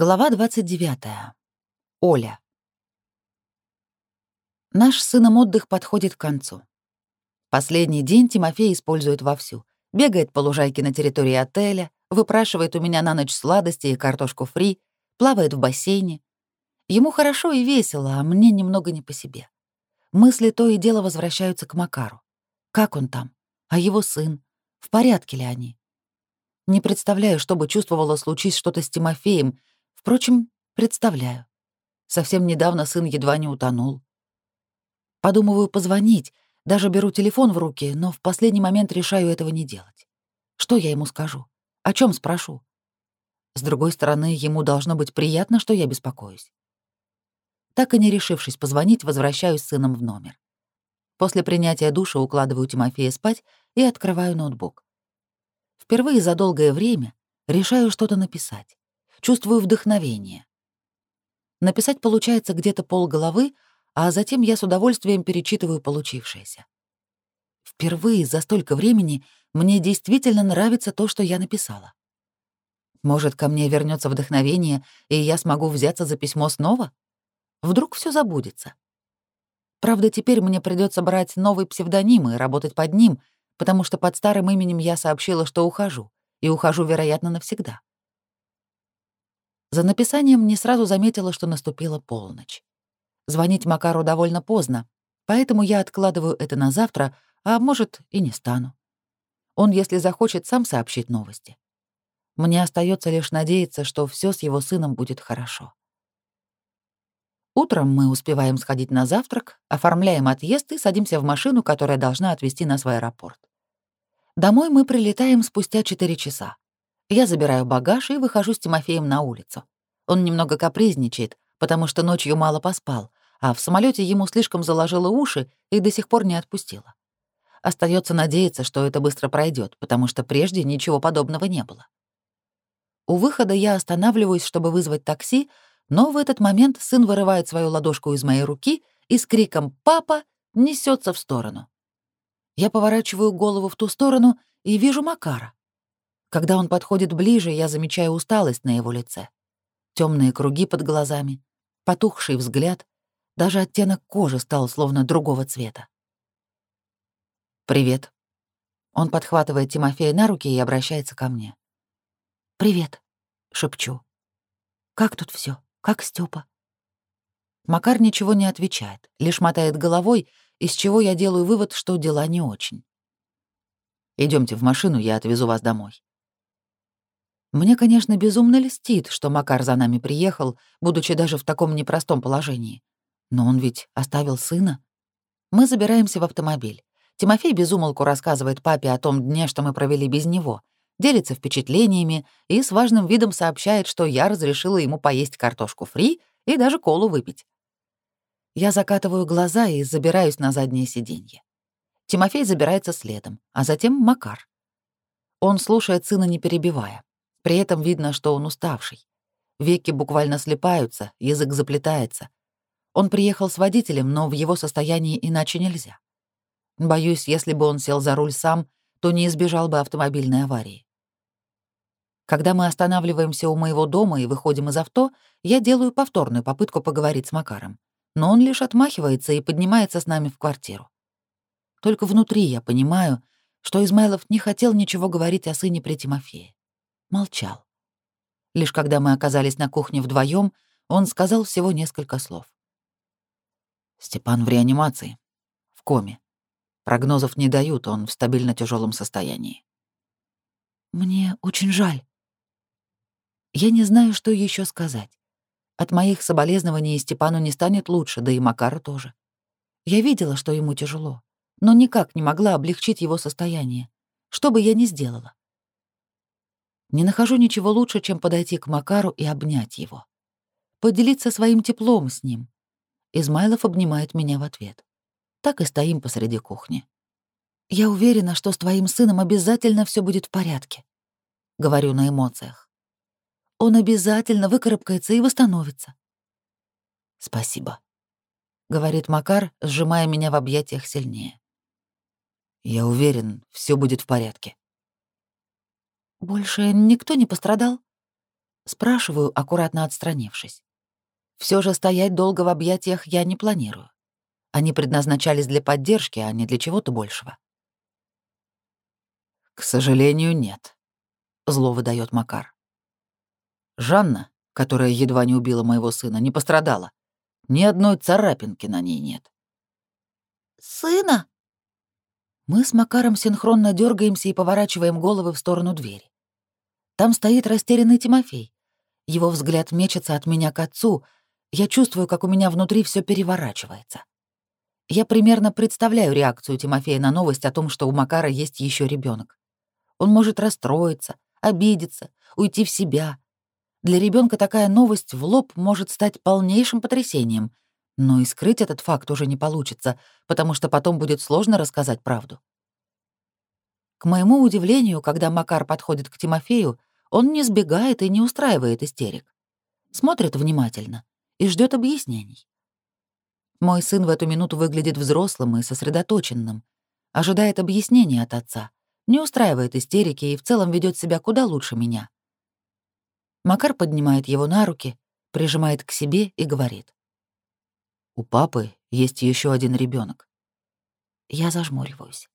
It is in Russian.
Глава 29. Оля. Наш с сыном отдых подходит к концу. Последний день Тимофей использует вовсю. Бегает по лужайке на территории отеля, выпрашивает у меня на ночь сладости и картошку фри, плавает в бассейне. Ему хорошо и весело, а мне немного не по себе. Мысли то и дело возвращаются к Макару. Как он там? А его сын? В порядке ли они? Не представляю, что бы чувствовала, случись что-то с Тимофеем, Впрочем, представляю. Совсем недавно сын едва не утонул. Подумываю позвонить, даже беру телефон в руки, но в последний момент решаю этого не делать. Что я ему скажу? О чем спрошу? С другой стороны, ему должно быть приятно, что я беспокоюсь. Так и не решившись позвонить, возвращаюсь с сыном в номер. После принятия душа укладываю Тимофея спать и открываю ноутбук. Впервые за долгое время решаю что-то написать чувствую вдохновение. Написать получается где-то полголовы, а затем я с удовольствием перечитываю получившееся. Впервые за столько времени мне действительно нравится то, что я написала. Может, ко мне вернется вдохновение, и я смогу взяться за письмо снова? Вдруг все забудется. Правда, теперь мне придется брать новый псевдоним и работать под ним, потому что под старым именем я сообщила, что ухожу, и ухожу, вероятно, навсегда. За написанием не сразу заметила, что наступила полночь. Звонить Макару довольно поздно, поэтому я откладываю это на завтра, а может, и не стану. Он, если захочет, сам сообщит новости. Мне остается лишь надеяться, что все с его сыном будет хорошо. Утром мы успеваем сходить на завтрак, оформляем отъезд и садимся в машину, которая должна отвезти нас в аэропорт. Домой мы прилетаем спустя 4 часа. Я забираю багаж и выхожу с Тимофеем на улицу. Он немного капризничает, потому что ночью мало поспал, а в самолете ему слишком заложило уши и до сих пор не отпустило. Остается надеяться, что это быстро пройдет, потому что прежде ничего подобного не было. У выхода я останавливаюсь, чтобы вызвать такси, но в этот момент сын вырывает свою ладошку из моей руки и с криком «Папа!» несется в сторону. Я поворачиваю голову в ту сторону и вижу Макара. Когда он подходит ближе, я замечаю усталость на его лице. Темные круги под глазами, потухший взгляд, даже оттенок кожи стал словно другого цвета. «Привет». Он подхватывает Тимофея на руки и обращается ко мне. «Привет», — шепчу. «Как тут все? Как Степа? Макар ничего не отвечает, лишь мотает головой, из чего я делаю вывод, что дела не очень. Идемте в машину, я отвезу вас домой. Мне, конечно, безумно льстит, что Макар за нами приехал, будучи даже в таком непростом положении. Но он ведь оставил сына. Мы забираемся в автомобиль. Тимофей безумолку рассказывает папе о том дне, что мы провели без него, делится впечатлениями и с важным видом сообщает, что я разрешила ему поесть картошку фри и даже колу выпить. Я закатываю глаза и забираюсь на заднее сиденье. Тимофей забирается следом, а затем Макар. Он слушает сына, не перебивая. При этом видно, что он уставший. Веки буквально слепаются, язык заплетается. Он приехал с водителем, но в его состоянии иначе нельзя. Боюсь, если бы он сел за руль сам, то не избежал бы автомобильной аварии. Когда мы останавливаемся у моего дома и выходим из авто, я делаю повторную попытку поговорить с Макаром. Но он лишь отмахивается и поднимается с нами в квартиру. Только внутри я понимаю, что Измайлов не хотел ничего говорить о сыне при Тимофее молчал. Лишь когда мы оказались на кухне вдвоем, он сказал всего несколько слов. «Степан в реанимации, в коме. Прогнозов не дают, он в стабильно тяжелом состоянии». «Мне очень жаль». Я не знаю, что еще сказать. От моих соболезнований Степану не станет лучше, да и Макару тоже. Я видела, что ему тяжело, но никак не могла облегчить его состояние, что бы я ни сделала. Не нахожу ничего лучше, чем подойти к Макару и обнять его. Поделиться своим теплом с ним. Измайлов обнимает меня в ответ. Так и стоим посреди кухни. «Я уверена, что с твоим сыном обязательно все будет в порядке», — говорю на эмоциях. «Он обязательно выкарабкается и восстановится». «Спасибо», — говорит Макар, сжимая меня в объятиях сильнее. «Я уверен, все будет в порядке». «Больше никто не пострадал?» Спрашиваю, аккуратно отстранившись. Все же стоять долго в объятиях я не планирую. Они предназначались для поддержки, а не для чего-то большего. «К сожалению, нет», — зло выдает Макар. «Жанна, которая едва не убила моего сына, не пострадала. Ни одной царапинки на ней нет». «Сына?» Мы с Макаром синхронно дергаемся и поворачиваем головы в сторону двери. Там стоит растерянный Тимофей. Его взгляд мечется от меня к отцу. Я чувствую, как у меня внутри все переворачивается. Я примерно представляю реакцию Тимофея на новость о том, что у Макара есть еще ребенок. Он может расстроиться, обидеться, уйти в себя. Для ребенка такая новость в лоб может стать полнейшим потрясением — но и скрыть этот факт уже не получится, потому что потом будет сложно рассказать правду. К моему удивлению, когда Макар подходит к Тимофею, он не сбегает и не устраивает истерик. Смотрит внимательно и ждет объяснений. Мой сын в эту минуту выглядит взрослым и сосредоточенным, ожидает объяснений от отца, не устраивает истерики и в целом ведет себя куда лучше меня. Макар поднимает его на руки, прижимает к себе и говорит. У папы есть еще один ребенок. Я зажмуриваюсь.